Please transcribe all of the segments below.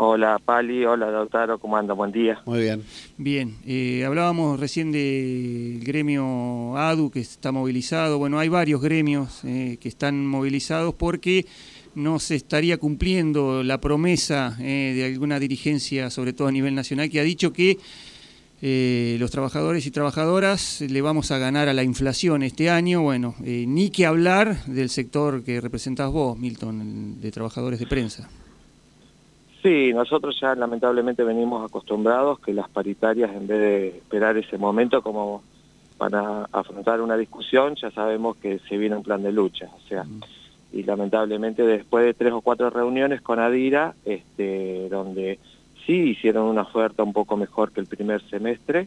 Hola Pali, hola Doctaro, ¿cómo anda? Buen día. Muy bien. Bien, eh, hablábamos recién del gremio ADU que está movilizado. Bueno, hay varios gremios eh, que están movilizados porque no se estaría cumpliendo la promesa eh, de alguna dirigencia, sobre todo a nivel nacional, que ha dicho que los trabajadores y trabajadoras le vamos a ganar a la inflación este año. Bueno, ni que hablar del sector que representas vos, Milton, de trabajadores de prensa. Sí, nosotros ya lamentablemente venimos acostumbrados que las paritarias, en vez de esperar ese momento como para afrontar una discusión, ya sabemos que se viene un plan de lucha. O sea, mm. y lamentablemente después de tres o cuatro reuniones con Adira, este, donde sí hicieron una oferta un poco mejor que el primer semestre,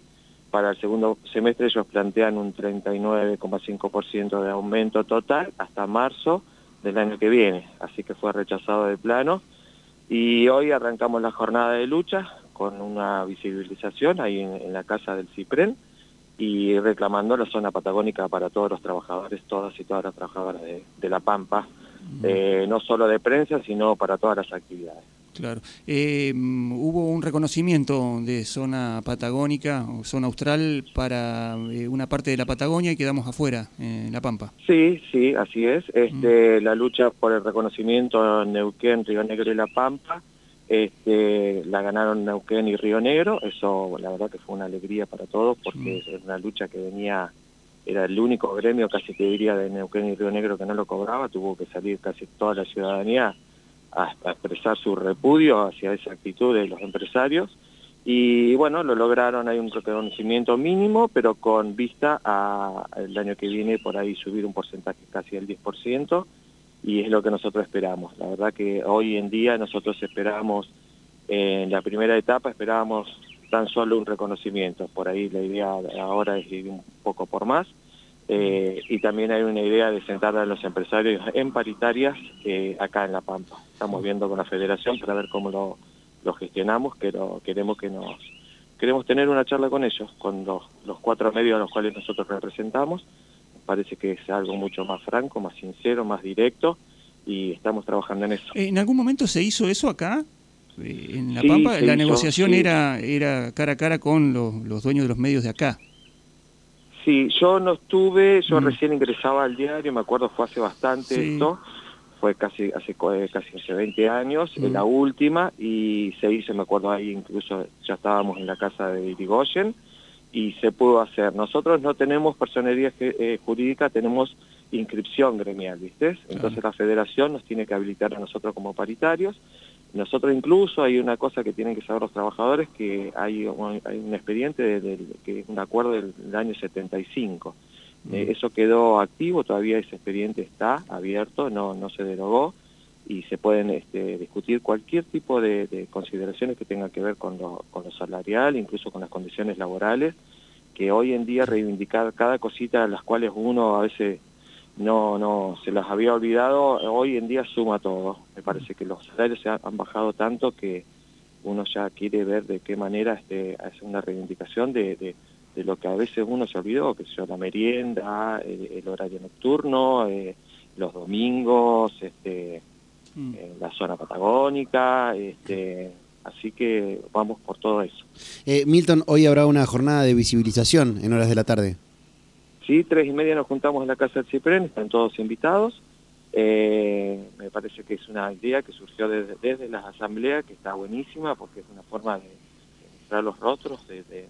para el segundo semestre ellos plantean un 39,5% de aumento total hasta marzo del año que viene, así que fue rechazado de plano y hoy arrancamos la jornada de lucha con una visibilización ahí en, la casa del CIPREN y reclamando la zona patagónica para todos los trabajadores, todas y todas las trabajadoras de, La Pampa, eh, no solo de prensa, sino para todas las actividades. Claro. Eh, hubo un reconocimiento de zona patagónica o zona austral para eh, una parte de la Patagonia y quedamos afuera, en La Pampa. Sí, sí, así es. Este, La lucha por el reconocimiento en Neuquén, Río Negro y La Pampa, este, la ganaron Neuquén y Río Negro. Eso, la verdad que fue una alegría para todos porque es una lucha que venía era el único gremio, casi te diría, de Neuquén y Río Negro que no lo cobraba, tuvo que salir casi toda la ciudadanía a, expresar su repudio hacia esa actitud de los empresarios y bueno, lo lograron, hay un reconocimiento mínimo, pero con vista a el año que viene por ahí subir un porcentaje casi del 10% y es lo que nosotros esperamos. La verdad que hoy en día nosotros esperamos, en la primera etapa esperábamos tan solo un reconocimiento, por ahí la idea ahora es ir un poco por más, eh, y también hay una idea de sentar a los empresarios en paritarias eh, acá en La Pampa. Estamos viendo con la federación para ver cómo lo, lo gestionamos, pero queremos que nos queremos tener una charla con ellos, con los, cuatro medios a los cuales nosotros representamos. Parece que es algo mucho más franco, más sincero, más directo y estamos trabajando en eso. ¿En algún momento se hizo eso acá? Eh, en La Pampa, la negociación era, era cara a cara con los, los dueños de los medios de acá. Sí, yo no estuve, yo mm. recién ingresaba al diario, me acuerdo fue hace bastante esto, fue casi hace eh, casi hace 20 años, en la mm. última, y se hizo, me acuerdo ahí incluso ya estábamos en la casa de Irigoyen, y se pudo hacer. Nosotros no tenemos personería eh, jurídica, tenemos inscripción gremial, ¿viste? Entonces la federación nos tiene que habilitar a nosotros como paritarios, nosotros incluso hay una cosa que tienen que saber los trabajadores, que hay, hay un expediente, de, que es un acuerdo del, año 75. Mm. Eh, eso quedó activo, todavía ese expediente está abierto, no, no se derogó y se pueden este, discutir cualquier tipo de, consideraciones que tengan que ver con lo, con lo salarial, incluso con las condiciones laborales, que hoy en día reivindicar cada cosita a las cuales uno a veces no, no, se las había olvidado, hoy en día suma todo. Me parece que los salarios se han bajado tanto que uno ya quiere ver de qué manera este, hace una reivindicación de, de, lo que a veces uno se olvidó, que es la merienda, el, horario nocturno, eh, los domingos, este, mm. eh, la zona patagónica, este, así que vamos por todo eso. Eh, Milton, hoy habrá una jornada de visibilización en horas de la tarde. Sí, tres y media nos juntamos en la Casa del Cipren, están todos invitados. Eh, me parece que es una idea que surgió desde, desde, las asambleas, que está buenísima, porque es una forma de, mostrar los rostros de,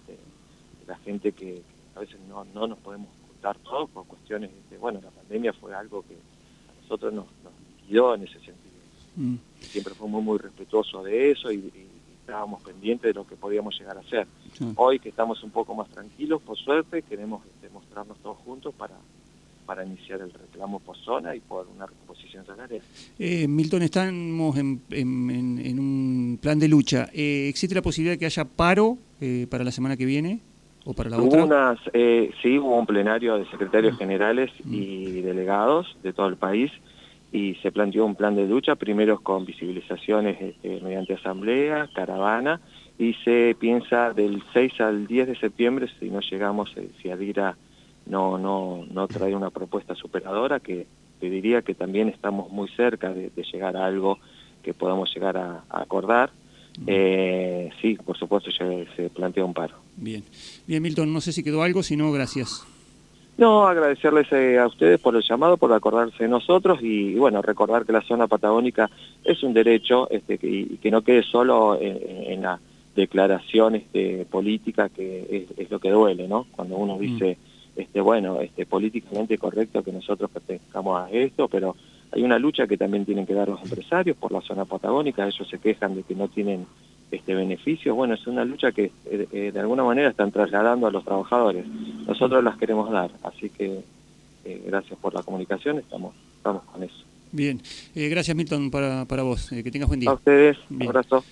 la gente que, a veces no, no, nos podemos juntar todos por cuestiones de, bueno, la pandemia fue algo que a nosotros nos, nos liquidó en ese sentido. Mm. Siempre fue muy, muy respetuoso de eso y estábamos pendientes de lo que podíamos llegar a hacer. Hoy que estamos un poco más tranquilos, por suerte, queremos demostrarnos todos juntos para, para iniciar el reclamo por zona y por una recomposición salarial. Eh, Milton, estamos en, en, un plan de lucha. Eh, ¿Existe la posibilidad de que haya paro eh, para la semana que viene? ¿O para la otra? Unas, eh, sí, hubo un plenario de secretarios generales mm. y delegados de todo el país y se planteó un plan de lucha, primero con visibilizaciones este, mediante asamblea, caravana, y se piensa del 6 al 10 de septiembre, si no llegamos, eh, si Adira no, no, no trae una propuesta superadora, que te diría que también estamos muy cerca de, llegar a algo que podamos llegar a, acordar, eh, sí, por supuesto, ya se plantea un paro. Bien, bien Milton, no sé si quedó algo, si no, gracias. No, agradecerles eh, a ustedes por el llamado, por acordarse de nosotros y, bueno, recordar que la zona patagónica es un derecho este, y que, no quede solo en, la declaración este, política que es, lo que duele, ¿no? Cuando uno mm. dice, este, bueno, este, políticamente correcto que nosotros pertenezcamos a esto, pero hay una lucha que también tienen que dar los empresarios por la zona patagónica, ellos se quejan de que no tienen este beneficios. Bueno, es una lucha que eh, eh, de alguna manera están trasladando a los trabajadores. Nosotros las queremos dar, así que eh, gracias por la comunicación, estamos, estamos con eso. Bien, gracias Milton para, para vos, que tengas buen día. A ustedes, un abrazo.